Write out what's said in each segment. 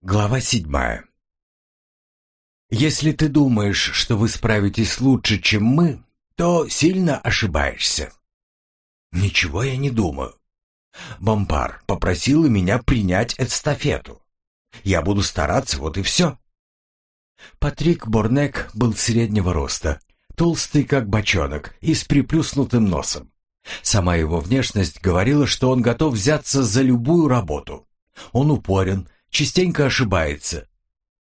Глава седьмая. Если ты думаешь, что вы справитесь лучше, чем мы, то сильно ошибаешься. Ничего я не думаю. Бомпар попросила меня принять эстафету. Я буду стараться, вот и все. Патрик Борнек был среднего роста, толстый как бочонок и с приплюснутым носом. Сама его внешность говорила, что он готов взяться за любую работу. Он упорен, частенько ошибается,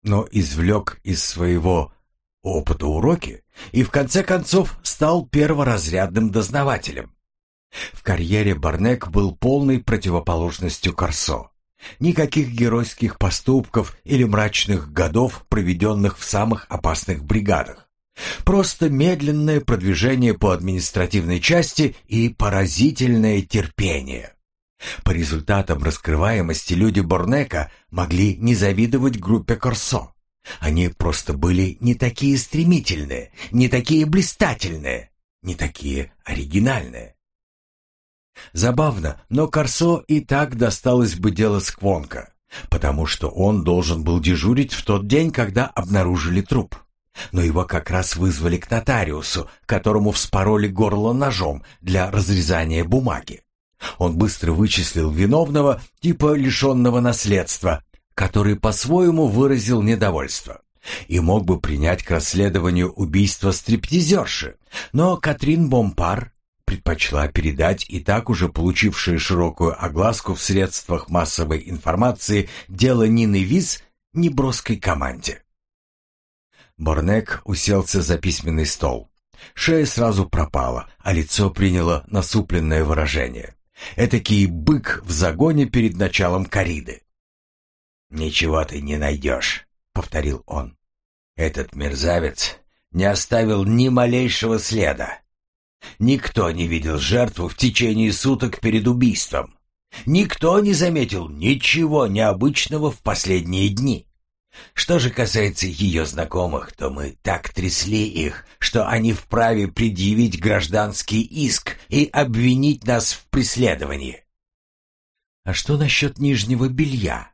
но извлек из своего опыта уроки и в конце концов стал перворазрядным дознавателем. В карьере Барнек был полной противоположностью Корсо. Никаких геройских поступков или мрачных годов, проведенных в самых опасных бригадах. Просто медленное продвижение по административной части и поразительное терпение. По результатам раскрываемости люди Борнека могли не завидовать группе Корсо. Они просто были не такие стремительные, не такие блистательные, не такие оригинальные. Забавно, но Корсо и так досталось бы дело Сквонка, потому что он должен был дежурить в тот день, когда обнаружили труп. Но его как раз вызвали к нотариусу, которому вспороли горло ножом для разрезания бумаги. Он быстро вычислил виновного, типа лишенного наследства, который по-своему выразил недовольство. И мог бы принять к расследованию убийства стриптизерши, но Катрин Бомпар предпочла передать и так уже получившее широкую огласку в средствах массовой информации дело Нины Виз неброской команде. Борнек уселся за письменный стол. Шея сразу пропала, а лицо приняло насупленное выражение. Этакий бык в загоне перед началом кориды. «Ничего ты не найдешь», — повторил он. «Этот мерзавец не оставил ни малейшего следа. Никто не видел жертву в течение суток перед убийством. Никто не заметил ничего необычного в последние дни. Что же касается ее знакомых, то мы так трясли их, что они вправе предъявить гражданский иск и обвинить нас в преследовании. А что насчет нижнего белья?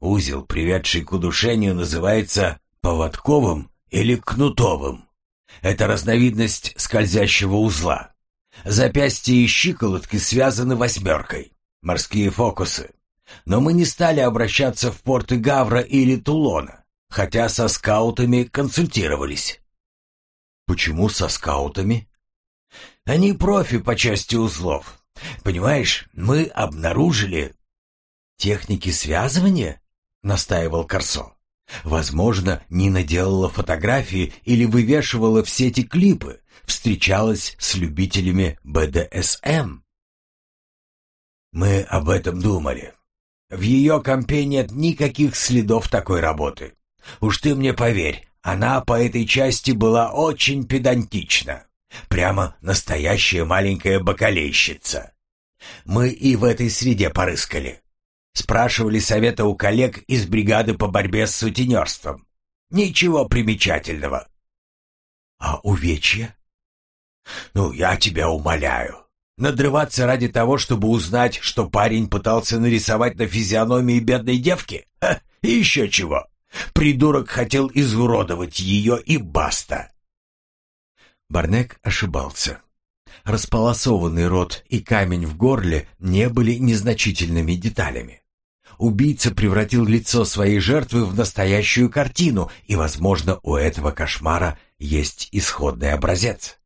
Узел, приведший к удушению, называется поводковым или кнутовым. Это разновидность скользящего узла. Запястья и щиколотки связаны восьмеркой. Морские фокусы. Но мы не стали обращаться в порты Гавра или Тулона, хотя со скаутами консультировались. Почему со скаутами? Они профи по части узлов. Понимаешь, мы обнаружили... Техники связывания? Настаивал Корсо. Возможно, Нина делала фотографии или вывешивала в сети клипы, встречалась с любителями БДСМ. Мы об этом думали. В ее компе нет никаких следов такой работы. Уж ты мне поверь, она по этой части была очень педантична. Прямо настоящая маленькая бакалейщица. Мы и в этой среде порыскали. Спрашивали совета у коллег из бригады по борьбе с сутенерством. Ничего примечательного. А увечья? Ну, я тебя умоляю. Надрываться ради того, чтобы узнать, что парень пытался нарисовать на физиономии бедной девки? Ха, и еще чего. Придурок хотел изуродовать ее и баста. Барнек ошибался. Располосованный рот и камень в горле не были незначительными деталями. Убийца превратил лицо своей жертвы в настоящую картину, и, возможно, у этого кошмара есть исходный образец.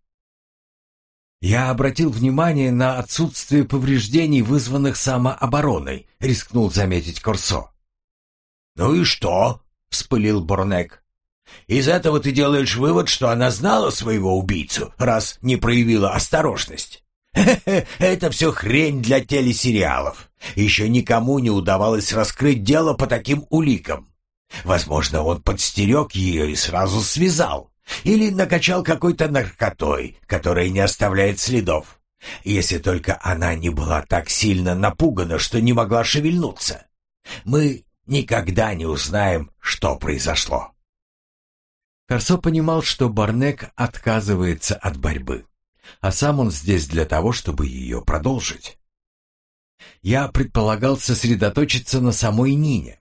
«Я обратил внимание на отсутствие повреждений, вызванных самообороной», — рискнул заметить Корсо. «Ну и что?» — вспылил Борнек. «Из этого ты делаешь вывод, что она знала своего убийцу, раз не проявила осторожность. Хе-хе, это все хрень для телесериалов. Еще никому не удавалось раскрыть дело по таким уликам. Возможно, он подстерег ее и сразу связал. Или накачал какой-то наркотой, которая не оставляет следов. Если только она не была так сильно напугана, что не могла шевельнуться. Мы никогда не узнаем, что произошло. Корсо понимал, что Барнек отказывается от борьбы, а сам он здесь для того, чтобы ее продолжить. Я предполагал сосредоточиться на самой Нине.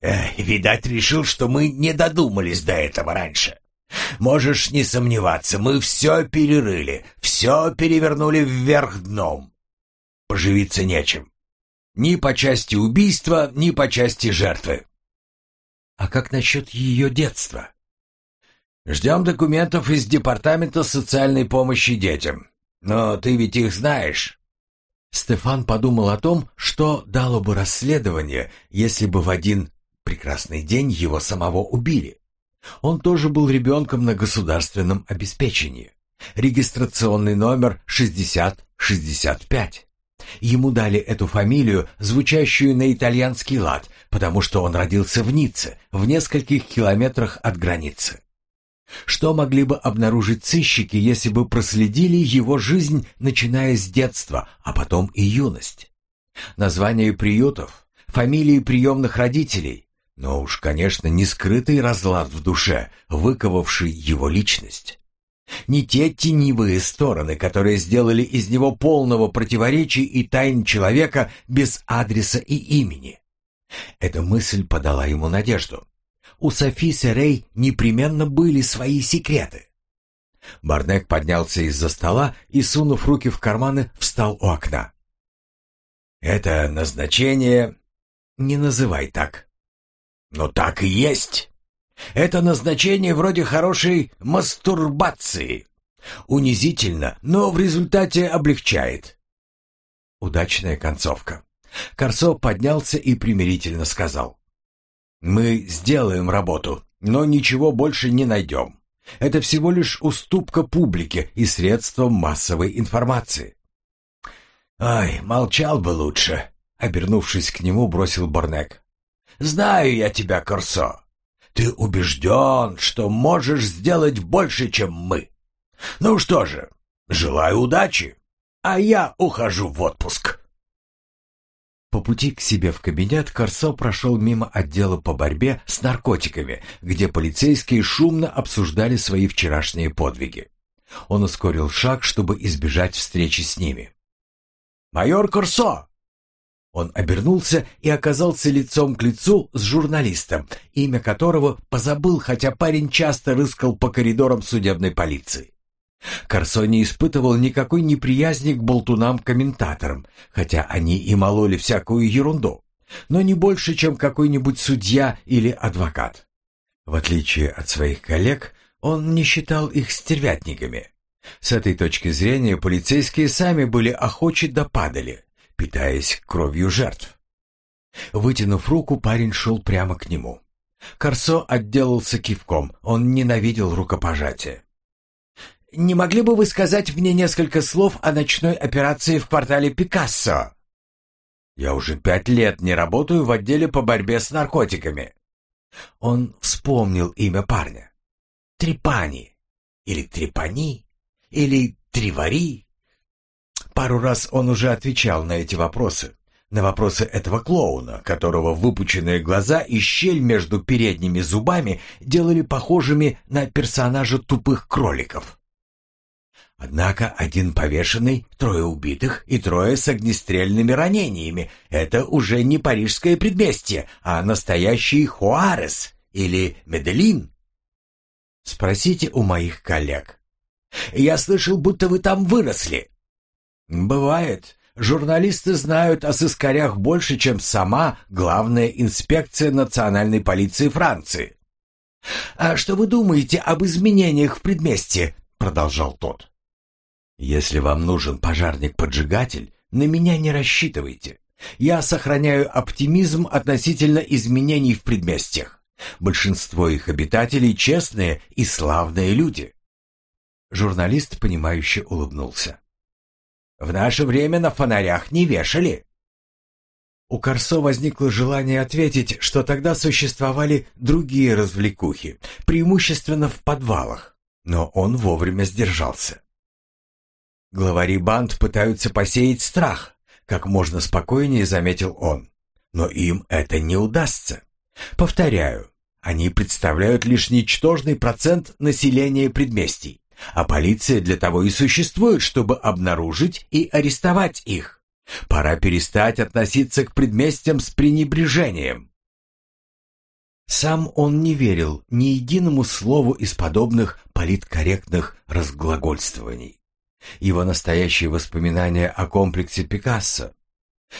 Эх, видать, решил, что мы не додумались до этого раньше. Можешь не сомневаться, мы все перерыли, все перевернули вверх дном. Поживиться нечем. Ни по части убийства, ни по части жертвы. А как насчет ее детства? Ждем документов из Департамента социальной помощи детям. Но ты ведь их знаешь. Стефан подумал о том, что дало бы расследование, если бы в один прекрасный день его самого убили. Он тоже был ребенком на государственном обеспечении. Регистрационный номер 6065. Ему дали эту фамилию, звучащую на итальянский лад, потому что он родился в Ницце, в нескольких километрах от границы. Что могли бы обнаружить сыщики, если бы проследили его жизнь, начиная с детства, а потом и юность? Названия приютов, фамилии приемных родителей, но уж, конечно, не скрытый разлад в душе, выковавший его личность. Не те теневые стороны, которые сделали из него полного противоречий и тайн человека без адреса и имени. Эта мысль подала ему надежду. У Софи Серей непременно были свои секреты. Барнек поднялся из-за стола и, сунув руки в карманы, встал у окна. «Это назначение...» «Не называй так», но так и есть. Это назначение вроде хорошей мастурбации. Унизительно, но в результате облегчает. Удачная концовка. Корсо поднялся и примирительно сказал. «Мы сделаем работу, но ничего больше не найдем. Это всего лишь уступка публике и средствам массовой информации». «Ай, молчал бы лучше», — обернувшись к нему, бросил Борнек. Знаю я тебя, Корсо. Ты убежден, что можешь сделать больше, чем мы. Ну что же, желаю удачи, а я ухожу в отпуск. По пути к себе в кабинет Корсо прошел мимо отдела по борьбе с наркотиками, где полицейские шумно обсуждали свои вчерашние подвиги. Он ускорил шаг, чтобы избежать встречи с ними. «Майор Корсо, он обернулся и оказался лицом к лицу с журналистом, имя которого позабыл, хотя парень часто рыскал по коридорам судебной полиции. Корсо не испытывал никакой неприязни к болтунам-комментаторам, хотя они и мололи всякую ерунду, но не больше, чем какой-нибудь судья или адвокат. В отличие от своих коллег, он не считал их стервятниками. С этой точки зрения полицейские сами были охочи да падали – питаясь кровью жертв. Вытянув руку, парень шел прямо к нему. Корсо отделался кивком, он ненавидел рукопожатие. «Не могли бы вы сказать мне несколько слов о ночной операции в квартале Пикассо?» «Я уже пять лет не работаю в отделе по борьбе с наркотиками». Он вспомнил имя парня. Трипани. Или Трипани. Или Тривари. Пару раз он уже отвечал на эти вопросы. На вопросы этого клоуна, которого выпученные глаза и щель между передними зубами делали похожими на персонажа тупых кроликов. Однако один повешенный, трое убитых и трое с огнестрельными ранениями — это уже не парижское предместье, а настоящий Хуарес или Меделин. Спросите у моих коллег. Я слышал, будто вы там выросли. «Бывает. Журналисты знают о сыскарях больше, чем сама главная инспекция национальной полиции Франции». «А что вы думаете об изменениях в предместье?» — продолжал тот. «Если вам нужен пожарник-поджигатель, на меня не рассчитывайте. Я сохраняю оптимизм относительно изменений в предместьях. Большинство их обитателей честные и славные люди». Журналист, понимающе улыбнулся. В наше время на фонарях не вешали. У Корсо возникло желание ответить, что тогда существовали другие развлекухи, преимущественно в подвалах, но он вовремя сдержался. Главари банд пытаются посеять страх, как можно спокойнее заметил он. Но им это не удастся. Повторяю, они представляют лишь ничтожный процент населения предместий. А полиция для того и существует, чтобы обнаружить и арестовать их. Пора перестать относиться к предместьям с пренебрежением. Сам он не верил ни единому слову из подобных политкорректных разглагольствований. Его настоящие воспоминания о комплексе Пикассо.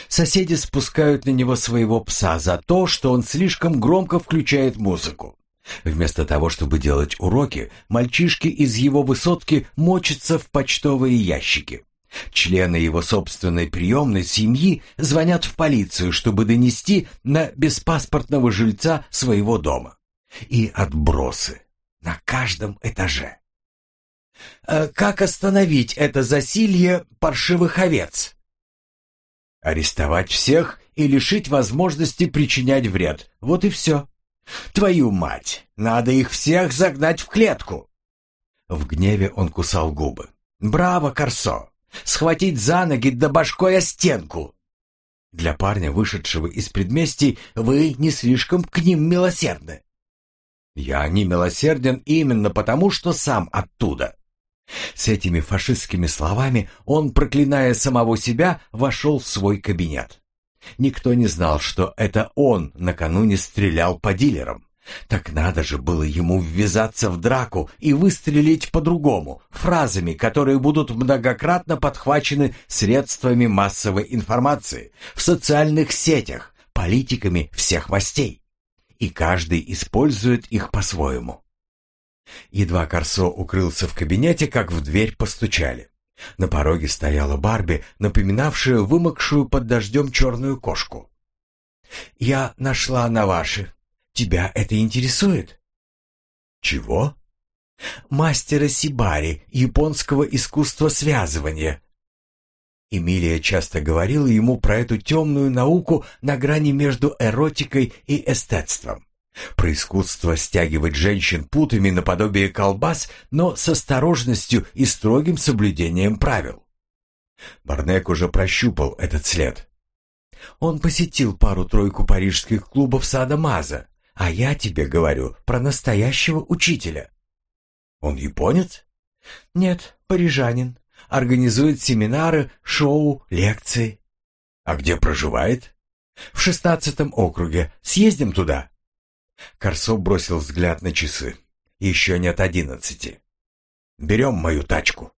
Соседи спускают на него своего пса за то, что он слишком громко включает музыку. Вместо того, чтобы делать уроки, мальчишки из его высотки мочатся в почтовые ящики. Члены его собственной приемной семьи звонят в полицию, чтобы донести на беспаспортного жильца своего дома. И отбросы на каждом этаже. А как остановить это засилье паршивых овец? Арестовать всех и лишить возможности причинять вред. Вот и все. Твою мать, надо их всех загнать в клетку. В гневе он кусал губы. Браво, Корсо! Схватить за ноги да башкой о стенку. Для парня, вышедшего из предместий, вы не слишком к ним милосердны. Я не милосерден именно потому, что сам оттуда. С этими фашистскими словами он, проклиная самого себя, вошел в свой кабинет. Никто не знал, что это он накануне стрелял по дилерам. Так надо же было ему ввязаться в драку и выстрелить по-другому, фразами, которые будут многократно подхвачены средствами массовой информации, в социальных сетях, политиками всех мастей. И каждый использует их по-своему. Едва Корсо укрылся в кабинете, как в дверь постучали. На пороге стояла Барби, напоминавшая вымокшую под дождем черную кошку. «Я нашла на ваши. Тебя это интересует?» «Чего?» «Мастера Сибари, японского искусства связывания». Эмилия часто говорила ему про эту темную науку на грани между эротикой и эстетством. Про искусство стягивать женщин путами наподобие колбас, но с осторожностью и строгим соблюдением правил. Барнек уже прощупал этот след. Он посетил пару-тройку парижских клубов сада Маза, а я тебе говорю про настоящего учителя. Он японец? Нет, парижанин. Организует семинары, шоу, лекции. А где проживает? В шестнадцатом округе. Съездим туда. Корсо бросил взгляд на часы. Еще нет одиннадцати. Берем мою тачку.